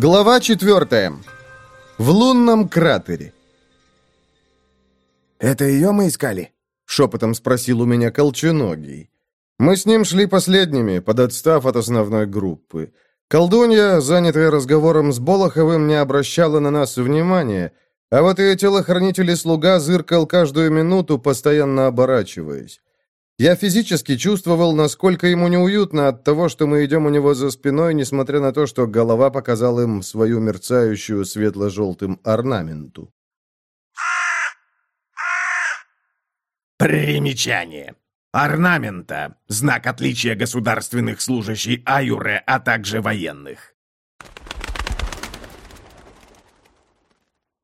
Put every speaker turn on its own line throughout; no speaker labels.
Глава 4. В лунном кратере.
«Это ее мы искали?»
— шепотом спросил у меня Колченогий. Мы с ним шли последними, под отстав от основной группы. Колдунья, занятая разговором с Болоховым, не обращала на нас внимания, а вот ее телохранитель и слуга зыркал каждую минуту, постоянно оборачиваясь. Я физически чувствовал, насколько ему неуютно от того, что мы идем у него за спиной, несмотря на то, что голова показала им свою мерцающую светло-желтым орнаменту.
Примечание. Орнамента – знак отличия государственных служащих Аюре, а также военных.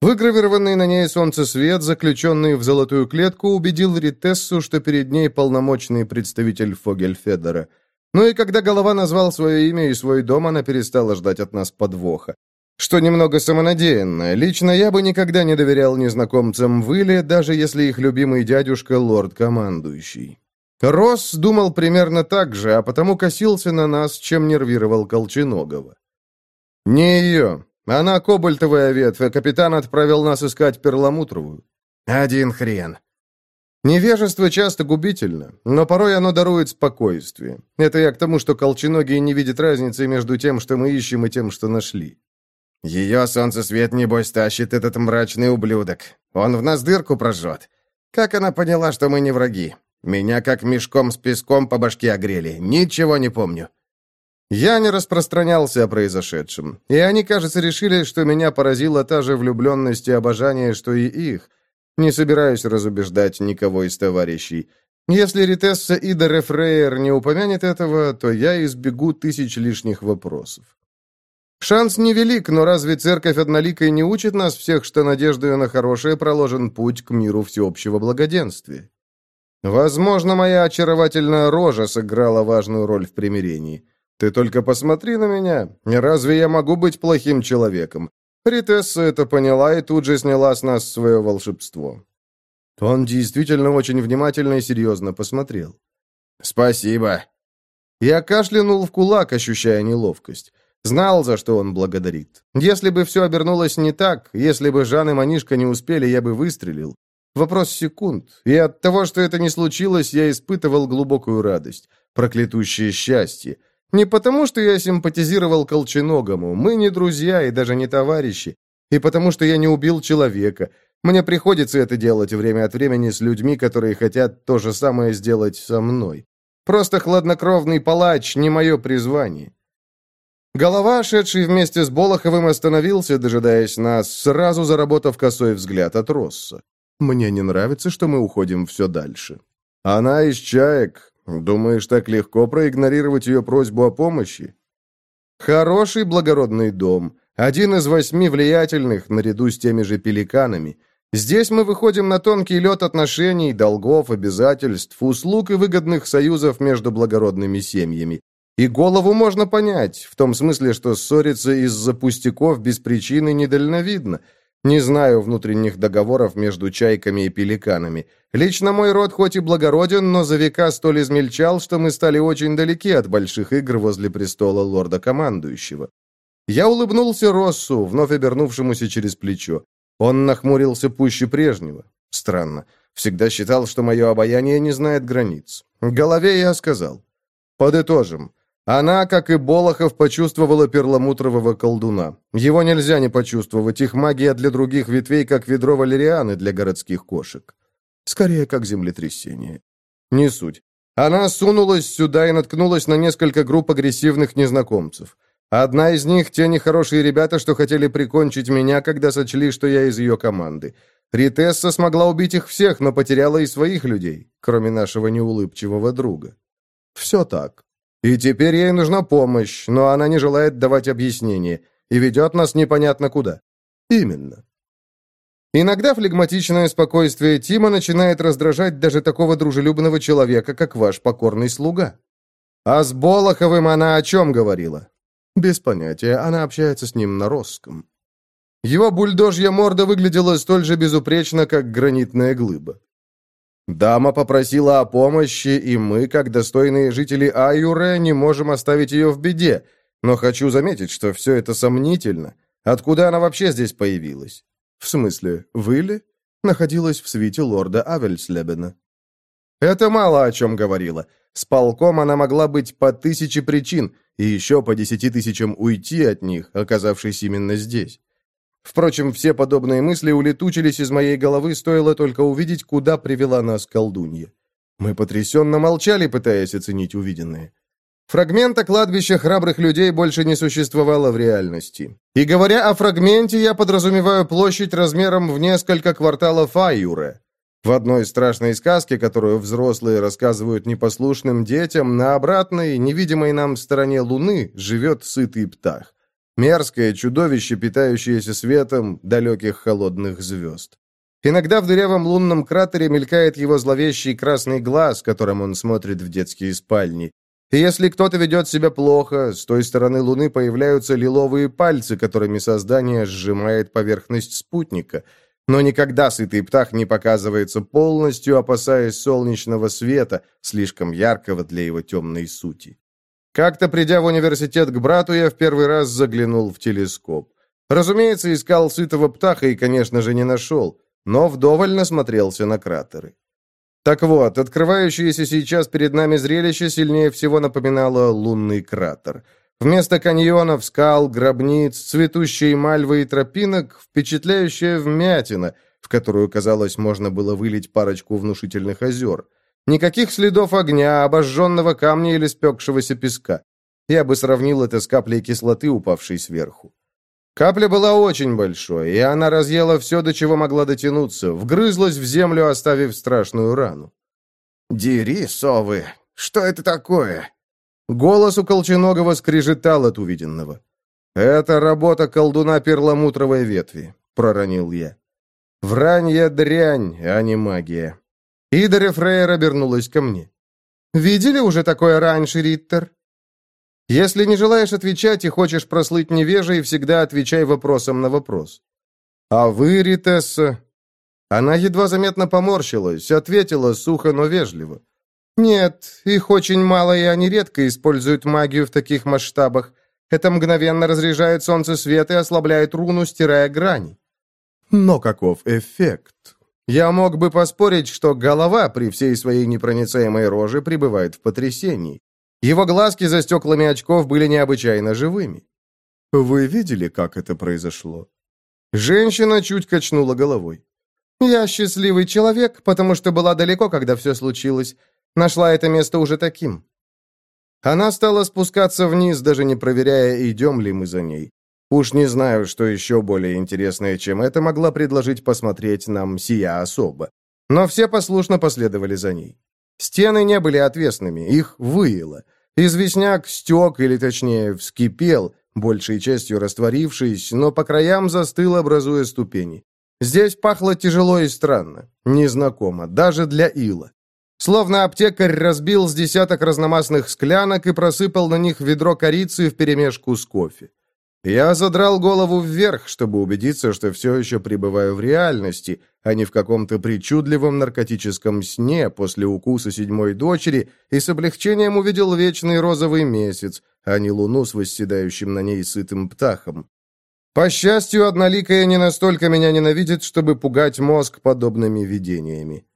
Выгравированный на ней солнце свет, заключенный в золотую клетку, убедил Ритессу, что перед ней полномочный представитель Фогельфедера. Ну и когда голова назвал свое имя и свой дом, она перестала ждать от нас подвоха. Что немного самонадеянно. Лично я бы никогда не доверял незнакомцам в даже если их любимый дядюшка — лорд-командующий. Росс думал примерно так же, а потому косился на нас, чем нервировал Колченогова. «Не ее», она кобальтовая ветвь, а капитан отправил нас искать перламутровую.
Один хрен.
Невежество часто губительно, но порой оно дарует спокойствие. Это я к тому, что колченогие не видят разницы между тем, что мы ищем, и тем, что нашли.
Ее солнцесвет, небось, тащит этот мрачный ублюдок. Он в нас дырку прожжет. Как она поняла, что мы не враги? Меня как мешком с песком по башке огрели. Ничего не помню.
Я не распространялся о произошедшем, и они, кажется, решили, что меня поразила та же влюбленность и обожание, что и их. Не собираюсь разубеждать никого из товарищей. Если Ритесса Ида Рефрейер не упомянет этого, то я избегу тысяч лишних вопросов. Шанс невелик, но разве церковь одноликой не учит нас всех, что надеждою на хорошее проложен путь к миру всеобщего благоденствия? Возможно, моя очаровательная рожа сыграла важную роль в примирении. Ты только посмотри на меня. Разве я могу быть плохим человеком? Ритесса это поняла и тут же сняла с нас свое волшебство. Он действительно очень внимательно и серьезно посмотрел.
«Спасибо».
Я кашлянул в кулак, ощущая неловкость. Знал, за что он благодарит. Если бы все обернулось не так, если бы Жан и Манишка не успели, я бы выстрелил. Вопрос секунд. И от того, что это не случилось, я испытывал глубокую радость, проклятущее счастье. Не потому, что я симпатизировал Колченогому, мы не друзья и даже не товарищи, и потому, что я не убил человека. Мне приходится это делать время от времени с людьми, которые хотят то же самое сделать со мной. Просто хладнокровный палач не мое призвание. Голова, шедший вместе с Болоховым, остановился, дожидаясь нас, сразу заработав косой взгляд от Росса. «Мне не нравится, что мы уходим все дальше». «Она из чаек», Думаешь, так легко проигнорировать ее просьбу о помощи? Хороший благородный дом. Один из восьми влиятельных, наряду с теми же пеликанами. Здесь мы выходим на тонкий лед отношений, долгов, обязательств, услуг и выгодных союзов между благородными семьями. И голову можно понять, в том смысле, что ссориться из-за пустяков без причины недальновидно – не знаю внутренних договоров между чайками и пеликанами. Лично мой род хоть и благороден, но за века столь измельчал, что мы стали очень далеки от больших игр возле престола лорда-командующего. Я улыбнулся Россу, вновь обернувшемуся через плечо. Он нахмурился пуще прежнего. Странно. Всегда считал, что мое обаяние не знает границ. В голове я сказал. Подытожим. Она, как и Болохов, почувствовала перламутрового колдуна. Его нельзя не почувствовать, их магия для других ветвей, как ведро валерианы для городских кошек. Скорее, как землетрясение. Не суть. Она сунулась сюда и наткнулась на несколько групп агрессивных незнакомцев. Одна из них — те нехорошие ребята, что хотели прикончить меня, когда сочли, что я из ее команды. Ритесса смогла убить их всех, но потеряла и своих людей, кроме нашего неулыбчивого друга. Все так. И теперь ей нужна помощь, но она не желает давать объяснение и ведет нас непонятно куда. Именно. Иногда флегматичное спокойствие Тима начинает раздражать даже такого дружелюбного человека, как ваш покорный слуга. А с Болоховым она о чем говорила? Без понятия, она общается с ним на росском. Его бульдожья морда выглядела столь же безупречно, как гранитная глыба. Дама попросила о помощи, и мы, как достойные жители Аюре, не можем оставить ее в беде. Но хочу заметить, что все это сомнительно. Откуда она вообще здесь появилась? В смысле, вы ли? Находилась в свите лорда Авельслебена. Это мало о чем говорило. С полком она могла быть по тысяче причин, и еще по десяти тысячам уйти от них, оказавшись именно здесь. Впрочем, все подобные мысли улетучились из моей головы, стоило только увидеть, куда привела нас колдунья. Мы потрясенно молчали, пытаясь оценить увиденное. Фрагмента кладбища храбрых людей больше не существовало в реальности. И говоря о фрагменте, я подразумеваю площадь размером в несколько кварталов Айюре. В одной страшной сказке, которую взрослые рассказывают непослушным детям, на обратной, невидимой нам стороне Луны живет сытый птах. Мерзкое чудовище, питающееся светом далеких холодных звезд. Иногда в дырявом лунном кратере мелькает его зловещий красный глаз, которым он смотрит в детские спальни. И если кто-то ведет себя плохо, с той стороны Луны появляются лиловые пальцы, которыми создание сжимает поверхность спутника. Но никогда сытый птах не показывается полностью, опасаясь солнечного света, слишком яркого для его темной сути. Как-то придя в университет к брату, я в первый раз заглянул в телескоп. Разумеется, искал сытого птаха и, конечно же, не нашел, но вдоволь насмотрелся на кратеры. Так вот, открывающееся сейчас перед нами зрелище сильнее всего напоминало лунный кратер. Вместо каньонов, скал, гробниц, цветущей мальвы и тропинок впечатляющая вмятина, в которую, казалось, можно было вылить парочку внушительных озер – Никаких следов огня, обожженного камня или спекшегося песка. Я бы сравнил это с каплей кислоты, упавшей сверху. Капля была очень большой, и она разъела все, до чего могла дотянуться, вгрызлась в землю, оставив страшную рану.
«Дери, совы! Что это такое?»
Голос у Колченогова скрежетал от увиденного. «Это работа колдуна перламутровой ветви», — проронил я. «Вранье дрянь, а не магия. Идаря Фрейер обернулась ко мне. «Видели уже такое раньше, Риттер?» «Если не желаешь отвечать и хочешь прослыть невежей, всегда отвечай вопросом на вопрос». «А вы, Ритесса?» Она едва заметно поморщилась, ответила сухо, но вежливо. «Нет, их очень мало, и они редко используют магию в таких масштабах. Это мгновенно разряжает солнце свет и ослабляет руну, стирая грани». «Но каков эффект?» Я мог бы поспорить, что голова при всей своей непроницаемой роже пребывает в потрясении. Его глазки за стеклами очков были необычайно живыми. Вы видели, как это произошло? Женщина чуть качнула головой. Я счастливый человек, потому что была далеко, когда все случилось. Нашла это место уже таким. Она стала спускаться вниз, даже не проверяя, идем ли мы за ней. Уж не знаю, что еще более интересное, чем это, могла предложить посмотреть нам сия особа. Но все послушно последовали за ней. Стены не были отвесными, их выело. Известняк стек, или точнее вскипел, большей частью растворившись, но по краям застыл, образуя ступени. Здесь пахло тяжело и странно, незнакомо, даже для ила. Словно аптекарь разбил с десяток разномастных склянок и просыпал на них ведро корицы вперемешку с кофе. Я задрал голову вверх, чтобы убедиться, что все еще пребываю в реальности, а не в каком-то причудливом наркотическом сне после укуса седьмой дочери, и с облегчением увидел вечный розовый месяц, а не луну с восседающим на ней сытым птахом. По счастью, одноликая не настолько меня ненавидит, чтобы пугать мозг подобными видениями.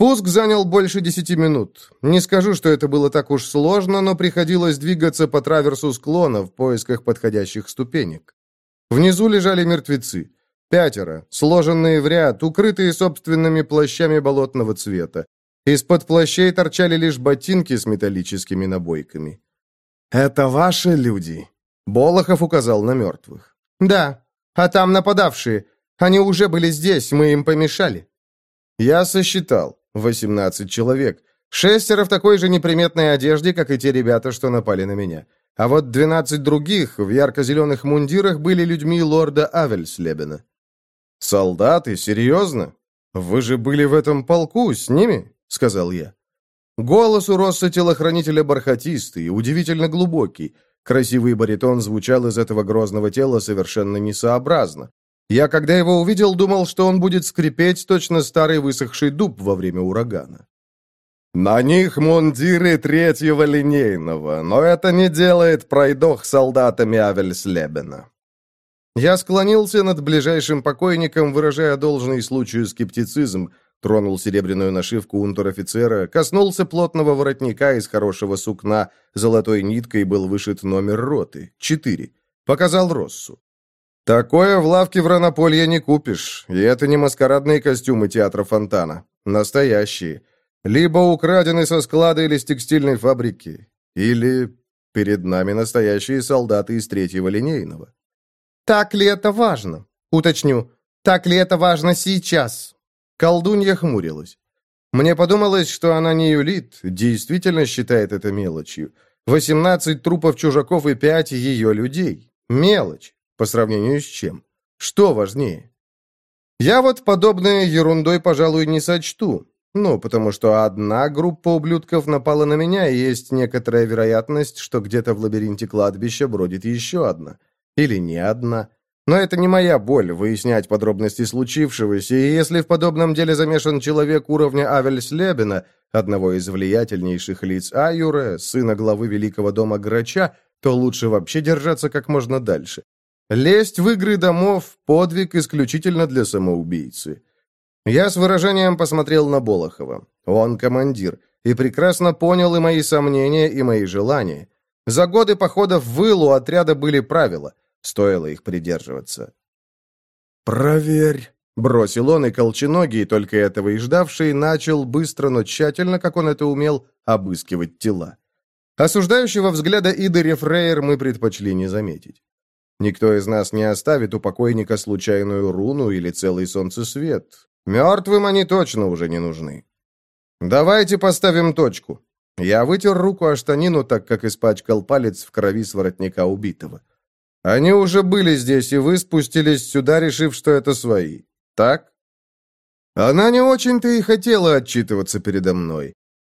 Спуск занял больше десяти минут. Не скажу, что это было так уж сложно, но приходилось двигаться по траверсу склона в поисках подходящих ступенек. Внизу лежали мертвецы. Пятеро, сложенные в ряд, укрытые собственными плащами болотного цвета. Из-под плащей торчали лишь ботинки с металлическими набойками. «Это ваши люди?» Болохов указал на мертвых. «Да, а там нападавшие. Они уже были здесь, мы им помешали». Я сосчитал. 18 человек. Шестеро в такой же неприметной одежде, как и те ребята, что напали на меня. А вот 12 других в ярко-зеленых мундирах были людьми лорда Авельслебена. «Солдаты? Серьезно? Вы же были в этом полку с ними?» — сказал я. Голос у Росса телохранителя бархатистый, удивительно глубокий. Красивый баритон звучал из этого грозного тела совершенно несообразно. Я, когда его увидел, думал, что он будет скрипеть точно старый высохший дуб во время урагана. На них мундиры третьего линейного, но это не делает пройдох солдатами Авельслебена. Я склонился над ближайшим покойником, выражая должный случаю скептицизм, тронул серебряную нашивку унтер-офицера, коснулся плотного воротника из хорошего сукна, золотой ниткой был вышит номер роты, четыре, показал Россу. «Такое в лавке в Ранополе не купишь, и это не маскарадные костюмы театра Фонтана. Настоящие. Либо украдены со склада или с текстильной фабрики. Или перед нами настоящие солдаты из третьего линейного». «Так ли это важно?» «Уточню, так ли это важно сейчас?» Колдунья хмурилась. Мне подумалось, что она не юлит, действительно считает это мелочью. 18 трупов чужаков и пять ее людей. Мелочь. По сравнению с чем? Что важнее? Я вот подобное ерундой, пожалуй, не сочту. Ну, потому что одна группа ублюдков напала на меня, и есть некоторая вероятность, что где-то в лабиринте кладбища бродит еще одна. Или не одна. Но это не моя боль выяснять подробности случившегося, и если в подобном деле замешан человек уровня Авельслебена, одного из влиятельнейших лиц Аюра, сына главы Великого дома Грача, то лучше вообще держаться как можно дальше. Лезть в игры домов – подвиг исключительно для самоубийцы. Я с выражением посмотрел на Болохова. Он командир, и прекрасно понял и мои сомнения, и мои желания. За годы походов в Илу отряда были правила, стоило их придерживаться.
«Проверь», —
бросил он, и колченогий, только этого и ждавший, начал быстро, но тщательно, как он это умел, обыскивать тела. Осуждающего взгляда Иды Рефрейер мы предпочли не заметить. Никто из нас не оставит у покойника случайную руну или целый солнцесвет. Мертвым они точно уже не нужны. Давайте поставим точку. Я вытер руку о штанину, так как испачкал палец в крови своротника убитого. Они уже были здесь, и вы спустились сюда, решив, что это свои. Так? Она не очень-то и хотела отчитываться передо мной.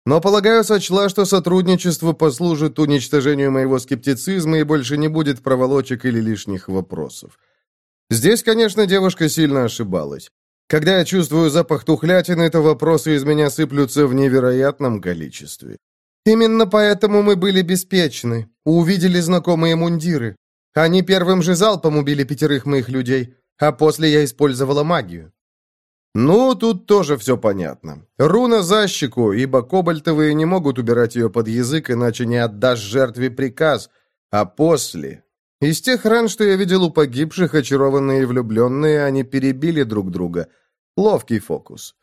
Но, полагаю, сочла, что сотрудничество послужит уничтожению моего скептицизма и больше не будет проволочек или лишних вопросов. Здесь, конечно, девушка сильно ошибалась. Когда я чувствую запах тухлятины, то вопросы из меня сыплются в невероятном количестве. Именно поэтому мы были беспечны, увидели знакомые мундиры. Они первым же залпом убили пятерых моих людей, а после я использовала магию. Ну, тут тоже все понятно. Руна за щеку, ибо кобальтовые не могут убирать ее под язык, иначе не отдашь жертве приказ. А после... Из тех ран, что я видел у погибших, очарованные и влюбленные, они перебили друг друга. Ловкий фокус.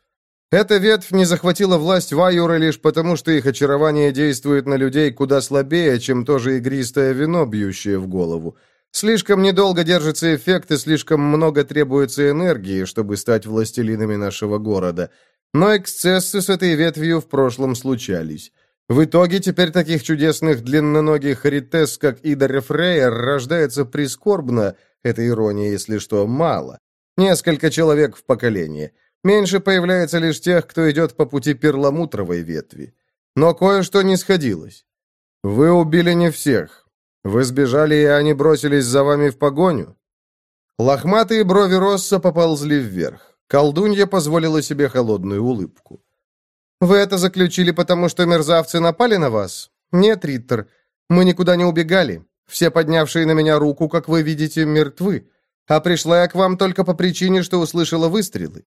Эта ветвь не захватила власть Вайура лишь потому, что их очарование действует на людей куда слабее, чем то же игристое вино, бьющее в голову. Слишком недолго держится эффект и слишком много требуется энергии, чтобы стать властелинами нашего города. Но эксцессы с этой ветвью в прошлом случались. В итоге теперь таких чудесных длинноногих ритес, как Идар Фрейер, рождается прискорбно, это ирония, если что, мало. Несколько человек в поколении. Меньше появляется лишь тех, кто идет по пути перламутровой ветви. Но кое-что не сходилось. Вы убили не всех. Вы сбежали, и они бросились за вами в погоню?» Лохматые брови Росса поползли вверх. Колдунья позволила себе холодную улыбку. «Вы это заключили, потому что мерзавцы напали на вас? Нет, Риттер, мы никуда не убегали. Все поднявшие на меня руку, как вы видите, мертвы. А пришла я к вам только по причине, что услышала выстрелы.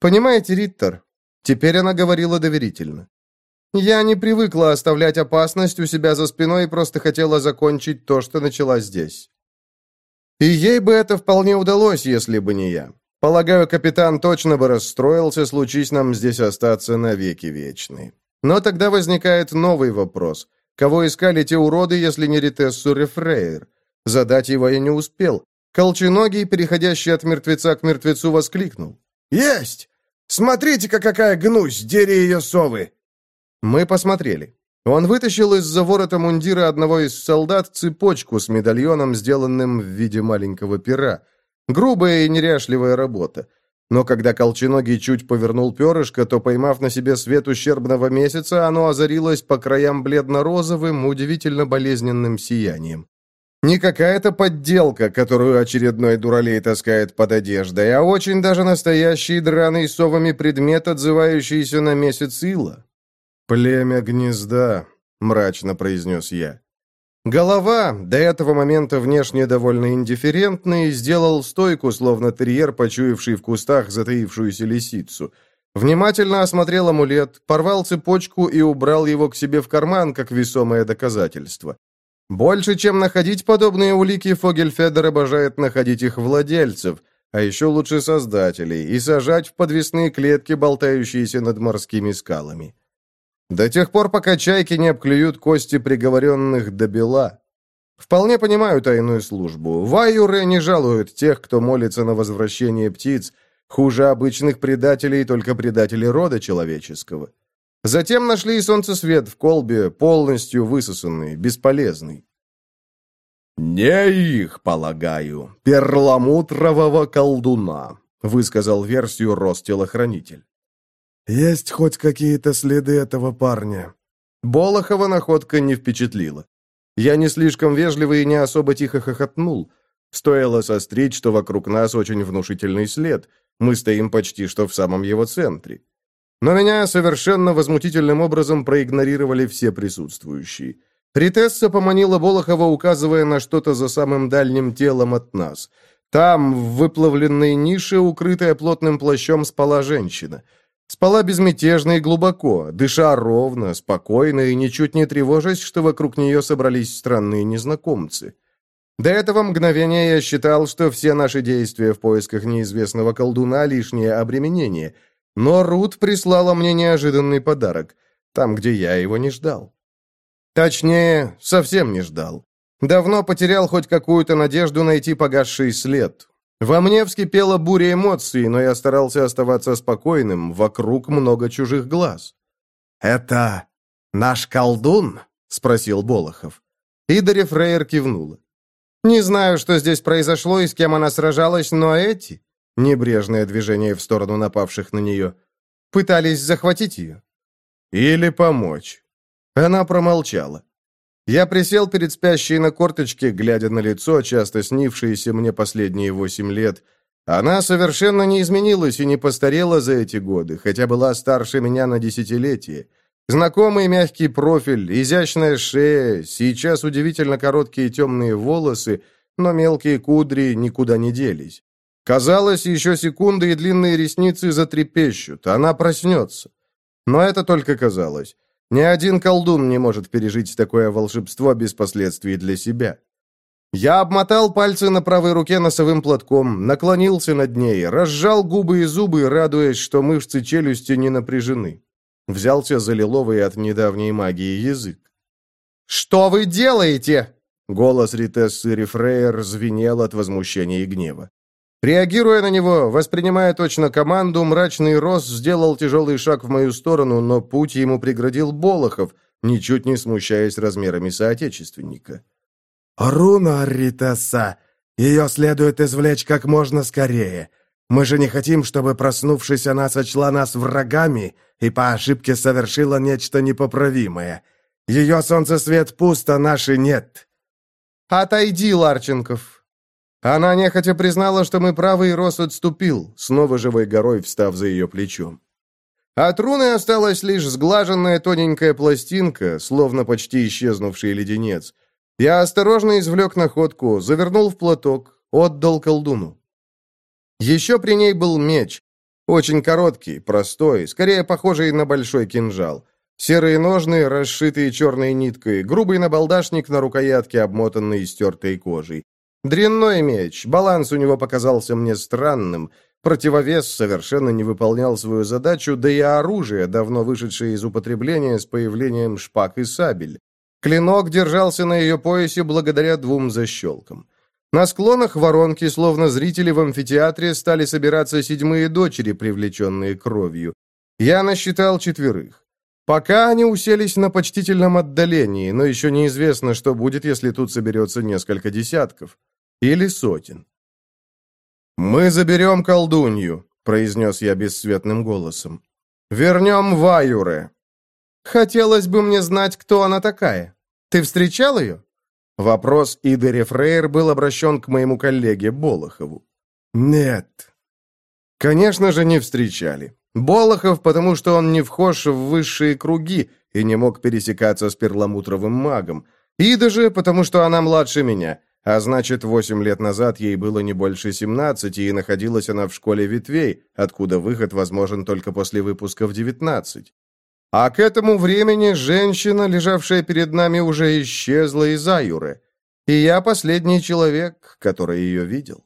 Понимаете, Риттер?» Теперь она говорила доверительно. Я не привыкла оставлять опасность у себя за спиной и просто хотела закончить то, что начала здесь. И ей бы это вполне удалось, если бы не я. Полагаю, капитан точно бы расстроился, случись нам здесь остаться навеки вечны. Но тогда возникает новый вопрос. Кого искали те уроды, если не Ритессу Рефрейр? Задать его я не успел. Колченогий, переходящий от мертвеца к мертвецу, воскликнул.
«Есть! Смотрите-ка, какая гнусь, дери ее совы!
Мы посмотрели. Он вытащил из-за ворота мундира одного из солдат цепочку с медальоном, сделанным в виде маленького пера. Грубая и неряшливая работа. Но когда Колченогий чуть повернул перышко, то, поймав на себе свет ущербного месяца, оно озарилось по краям бледно-розовым, удивительно болезненным сиянием. Не какая-то подделка, которую очередной дуралей таскает под одеждой, а очень даже настоящий драный совами предмет, отзывающийся на месяц ила. «Племя гнезда», — мрачно произнес я. Голова, до этого момента внешне довольно индифферентный, сделал стойку, словно терьер, почуявший в кустах затаившуюся лисицу. Внимательно осмотрел амулет, порвал цепочку и убрал его к себе в карман, как весомое доказательство. Больше, чем находить подобные улики, Фогельфедер обожает находить их владельцев, а еще лучше создателей, и сажать в подвесные клетки, болтающиеся над морскими скалами. До тех пор, пока чайки не обклюют кости приговоренных до бела. Вполне понимаю тайную службу. Вайюры не жалуют тех, кто молится на возвращение птиц. Хуже обычных предателей только предатели рода человеческого. Затем нашли и солнцесвет в колбе, полностью высосанный, бесполезный. «Не их, полагаю, перламутрового колдуна», — высказал версию Ростелохранитель.
Есть хоть какие-то следы этого парня?»
Болохова находка не впечатлила. Я не слишком вежливо и не особо тихо хохотнул. Стоило сострить, что вокруг нас очень внушительный след. Мы стоим почти что в самом его центре. Но меня совершенно возмутительным образом проигнорировали все присутствующие. Ритесса поманила Болохова, указывая на что-то за самым дальним телом от нас. Там, в выплавленной нише, укрытая плотным плащом, спала женщина — Спала безмятежно и глубоко, дыша ровно, спокойно и ничуть не тревожась, что вокруг нее собрались странные незнакомцы. До этого мгновения я считал, что все наши действия в поисках неизвестного колдуна — лишнее обременение. Но Рут прислала мне неожиданный подарок, там, где я его не ждал. Точнее, совсем не ждал. Давно потерял хоть какую-то надежду найти погасший след, во мне вскипела буря эмоций, но я старался оставаться спокойным, вокруг много чужих глаз.
«Это наш колдун?» — спросил Болохов.
Идарев Фрейер кивнула. «Не знаю, что здесь произошло и с кем она сражалась, но эти...» Небрежное движение в сторону напавших на нее. «Пытались захватить ее?» «Или помочь». Она промолчала. Я присел перед спящей на корточке, глядя на лицо, часто снившееся мне последние восемь лет. Она совершенно не изменилась и не постарела за эти годы, хотя была старше меня на десятилетие. Знакомый мягкий профиль, изящная шея, сейчас удивительно короткие темные волосы, но мелкие кудри никуда не делись. Казалось, еще секунды и длинные ресницы затрепещут, она проснется. Но это только казалось. Ни один колдун не может пережить такое волшебство без последствий для себя. Я обмотал пальцы на правой руке носовым платком, наклонился над ней, разжал губы и зубы, радуясь, что мышцы челюсти не напряжены. Взялся за лиловый от недавней магии язык. «Что вы делаете?» Голос Ритессы Рефрейер звенел от возмущения и гнева. Реагируя на него, воспринимая точно команду, мрачный Рос сделал тяжелый шаг в мою сторону, но путь ему преградил Болохов, ничуть не смущаясь размерами соотечественника.
«Руна Ритаса, Ее следует извлечь как можно скорее. Мы же не хотим, чтобы, проснувшись, она сочла нас врагами и по ошибке совершила нечто непоправимое. Ее солнцесвет пусто, наши нет».
«Отойди, Ларченков!» Она нехотя признала, что мы правы, и Рос отступил, снова живой горой встав за ее плечом. От руны осталась лишь сглаженная тоненькая пластинка, словно почти исчезнувший леденец. Я осторожно извлек находку, завернул в платок, отдал колдуну. Еще при ней был меч. Очень короткий, простой, скорее похожий на большой кинжал. Серые ножны, расшитые черной ниткой, грубый набалдашник на рукоятке, обмотанный стертой кожей. Дрянной меч, баланс у него показался мне странным, противовес совершенно не выполнял свою задачу, да и оружие, давно вышедшее из употребления с появлением шпаг и сабель. Клинок держался на ее поясе благодаря двум защелкам. На склонах воронки, словно зрители в амфитеатре, стали собираться седьмые дочери, привлеченные кровью. Я насчитал четверых. Пока они уселись на почтительном отдалении, но еще неизвестно, что будет, если тут соберется несколько десятков. Или сотен. «Мы заберем колдунью», — произнес я бесцветным голосом. «Вернем Ваюре». «Хотелось бы мне знать, кто она такая. Ты встречал ее?» Вопрос Идере Фрейр был обращен к моему коллеге Болохову.
«Нет».
«Конечно же, не встречали. Болохов, потому что он не вхож в высшие круги и не мог пересекаться с перламутровым магом. Ида же, потому что она младше меня. А значит, восемь лет назад ей было не больше 17, и находилась она в школе ветвей, откуда выход возможен только после выпуска в 19. А к этому времени женщина, лежавшая перед нами, уже исчезла из Аюры. И я последний человек, который ее видел.